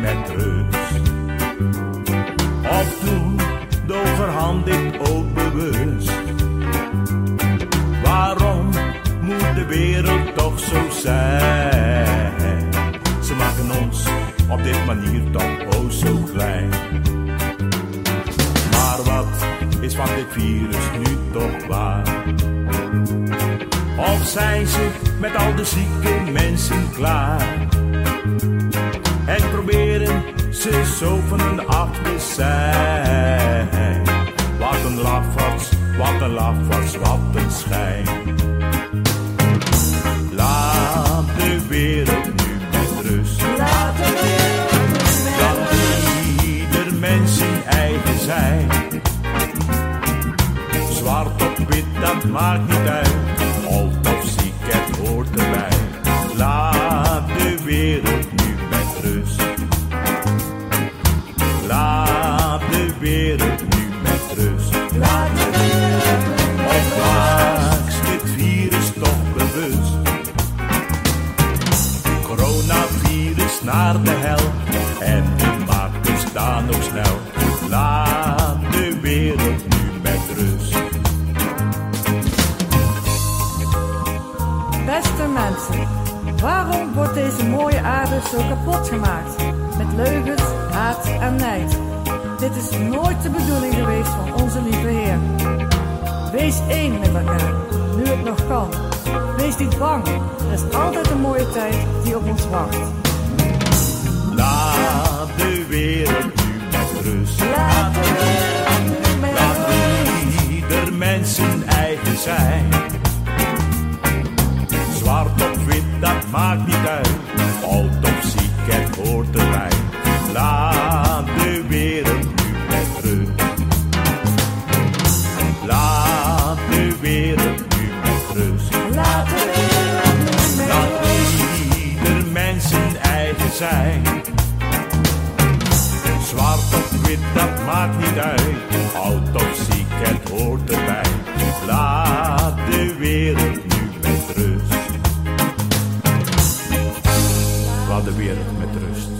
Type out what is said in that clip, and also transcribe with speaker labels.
Speaker 1: met rust. Of toen overhand ik ook bewust. Waarom moet de wereld toch zo zijn? Ze maken ons op dit manier toch oh zo klein. Maar wat is van dit virus nu toch waar? Of zijn ze met al de zieke mensen klaar? Ze zo van te zijn. Wat een lafaards, wat een lafaards, wat een schijn. Laat de wereld nu met rust.
Speaker 2: Laat de wereld nu met
Speaker 1: Laat ieder mens zijn eigen zijn. Zwart op wit, dat maakt niet uit. Oud naar de hel. En de makers staan nog snel. Laat de wereld nu met rust.
Speaker 2: Beste mensen, waarom wordt deze mooie aarde zo kapot gemaakt? Met leugens, haat en nijd. Dit is nooit de bedoeling geweest van onze lieve Heer. Wees één met elkaar, nu het nog kan. Wees niet bang, er is altijd een mooie tijd die op ons wacht.
Speaker 1: Maakt niet uit. Oud of ziek, het hoort erbij. Laat de wereld nu met rust. Laat de wereld nu met rust.
Speaker 2: Laat de wereld nu met
Speaker 1: Laat
Speaker 2: rust.
Speaker 1: ieder mens zijn eigen zijn. Zwart of wit, dat maakt niet uit. Oud of ziek, het hoort erbij. De wereld met rust.